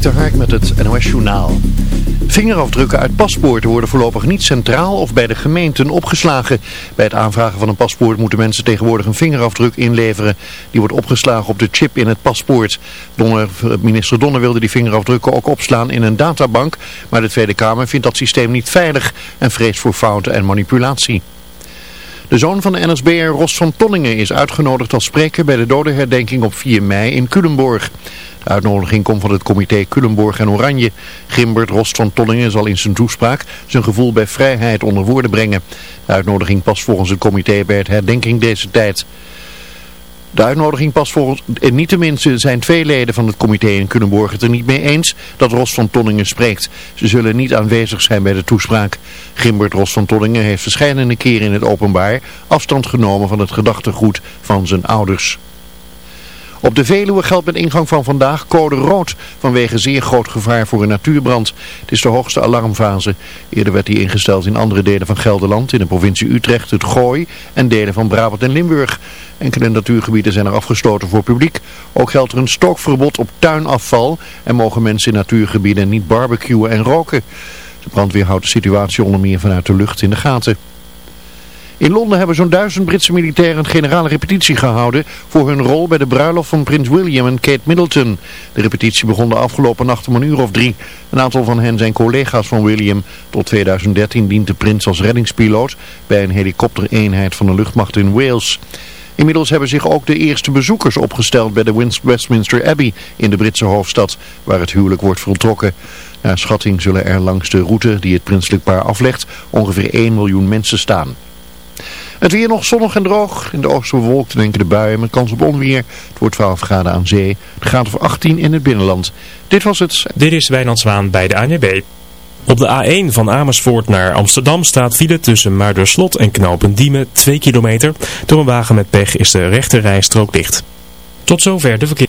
De Hark met het NOS Journaal. Vingerafdrukken uit paspoorten worden voorlopig niet centraal of bij de gemeenten opgeslagen. Bij het aanvragen van een paspoort moeten mensen tegenwoordig een vingerafdruk inleveren. Die wordt opgeslagen op de chip in het paspoort. Donner, minister Donner wilde die vingerafdrukken ook opslaan in een databank. Maar de Tweede Kamer vindt dat systeem niet veilig en vreest voor fouten en manipulatie. De zoon van de NSB'er Ros van Tonningen is uitgenodigd als spreker bij de dodenherdenking op 4 mei in Culemborg. De uitnodiging komt van het comité Culemborg en Oranje. Gimbert Rost van Tonningen zal in zijn toespraak zijn gevoel bij vrijheid onder woorden brengen. De uitnodiging past volgens het comité bij het herdenking deze tijd. De uitnodiging past volgens, en niet tenminste zijn twee leden van het comité in Culemborg het er niet mee eens dat Ros van Tonningen spreekt. Ze zullen niet aanwezig zijn bij de toespraak. Gimbert Ros van Tonningen heeft verschillende keren in het openbaar afstand genomen van het gedachtegoed van zijn ouders. Op de Veluwe geldt met ingang van vandaag code rood vanwege zeer groot gevaar voor een natuurbrand. Het is de hoogste alarmfase. Eerder werd die ingesteld in andere delen van Gelderland, in de provincie Utrecht, het Gooi en delen van Brabant en Limburg. Enkele natuurgebieden zijn er afgesloten voor publiek. Ook geldt er een stookverbod op tuinafval en mogen mensen in natuurgebieden niet barbecuen en roken. De brandweer houdt de situatie onder meer vanuit de lucht in de gaten. In Londen hebben zo'n duizend Britse militairen een generale repetitie gehouden voor hun rol bij de bruiloft van prins William en Kate Middleton. De repetitie begon de afgelopen nacht om een uur of drie. Een aantal van hen zijn collega's van William. Tot 2013 dient de prins als reddingspiloot bij een helikoptereenheid van de luchtmacht in Wales. Inmiddels hebben zich ook de eerste bezoekers opgesteld bij de Westminster Abbey in de Britse hoofdstad, waar het huwelijk wordt voltrokken. Naar schatting zullen er langs de route die het prinselijk paar aflegt ongeveer 1 miljoen mensen staan. Het weer nog zonnig en droog. In de oosten bewolkt en enkele buien met kans op onweer. Het wordt 12 graden aan zee. Het gaat over 18 in het binnenland. Dit was het. Dit is Wijnand Zwaan bij de ANB. Op de A1 van Amersfoort naar Amsterdam staat file tussen Muiderslot en Knopendiemen 2 kilometer. Door een wagen met pech is de rechte rijstrook dicht. Tot zover de verkeer.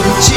Het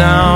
down.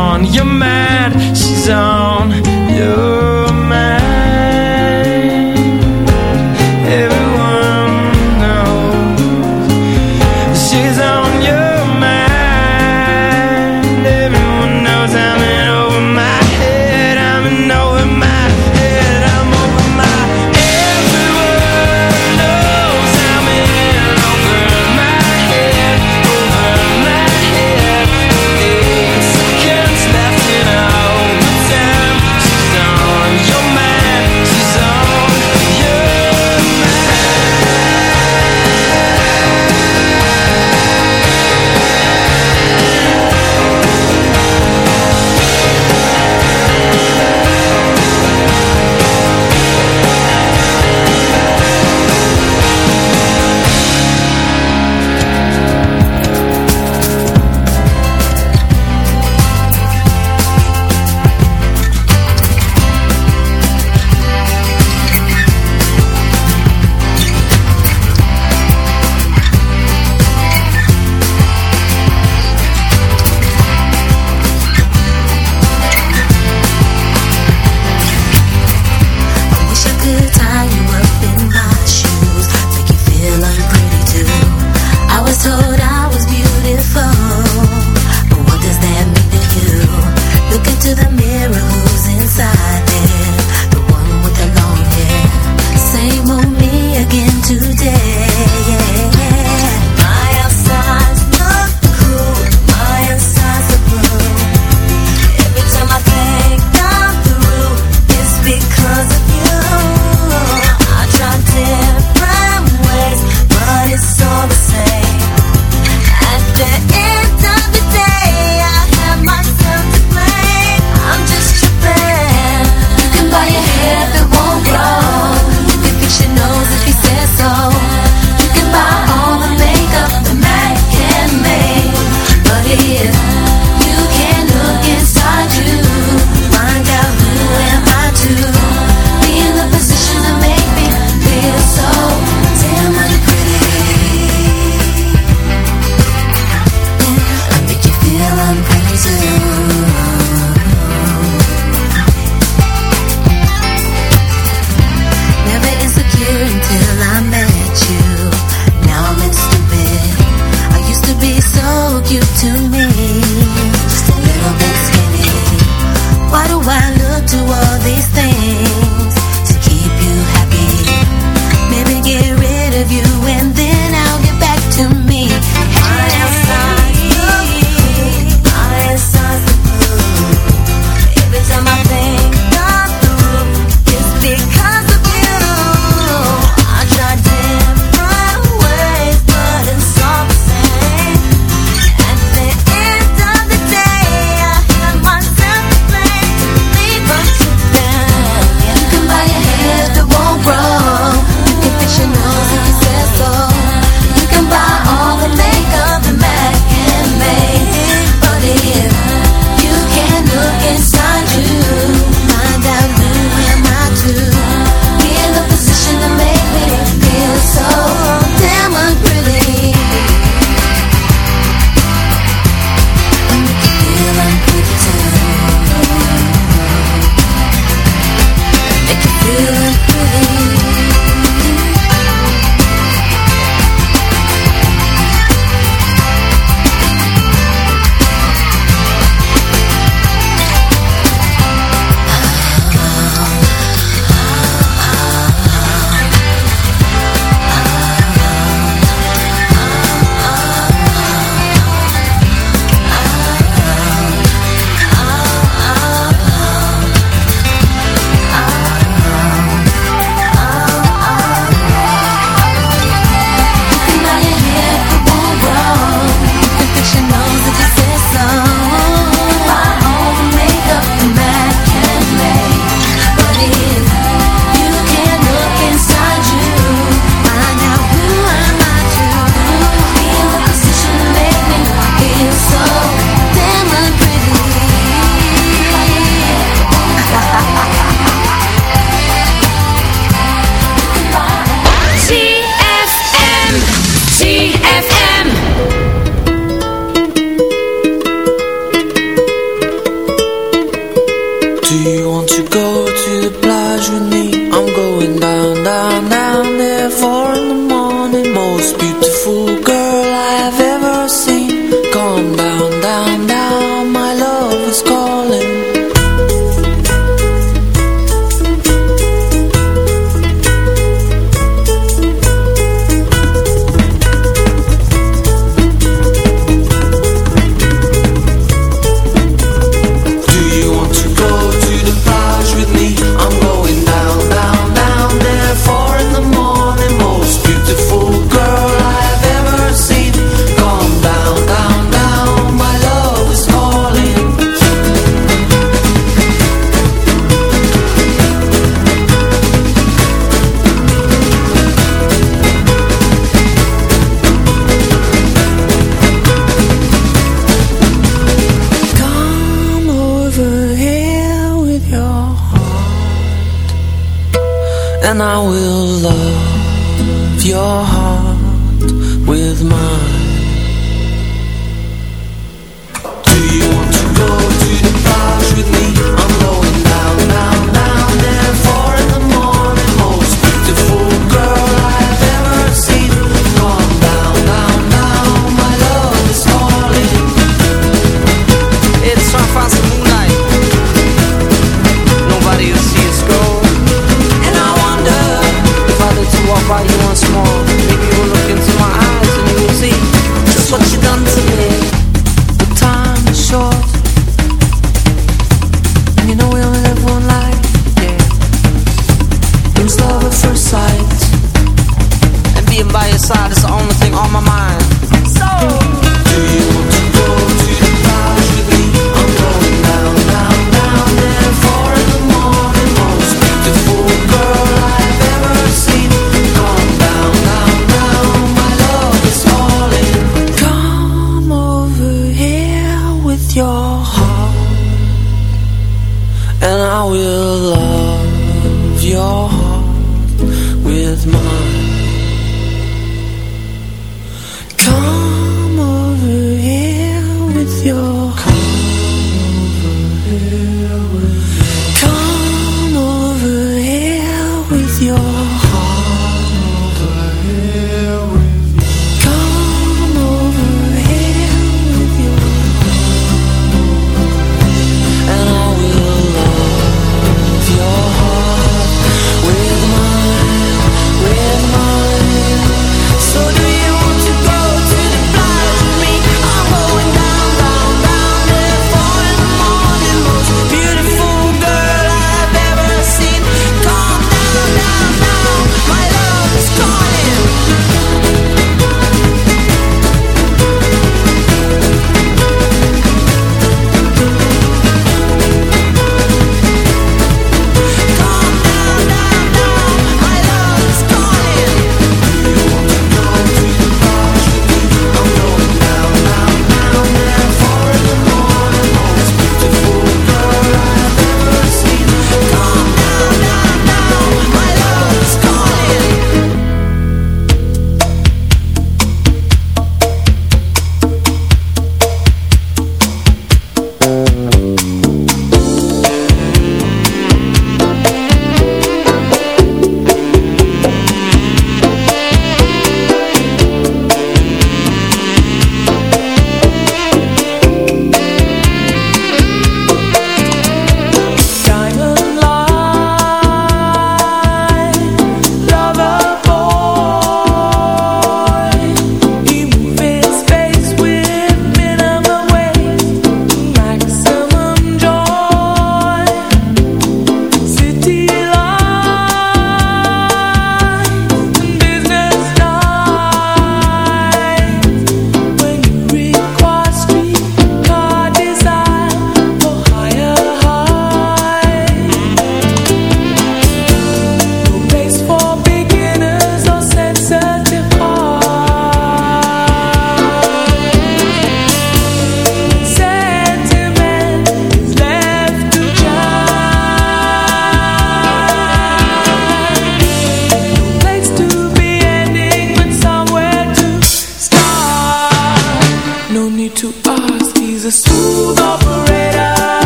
With mine.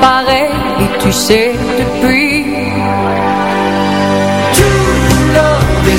pareil, et tu sais depuis. Tout l'or des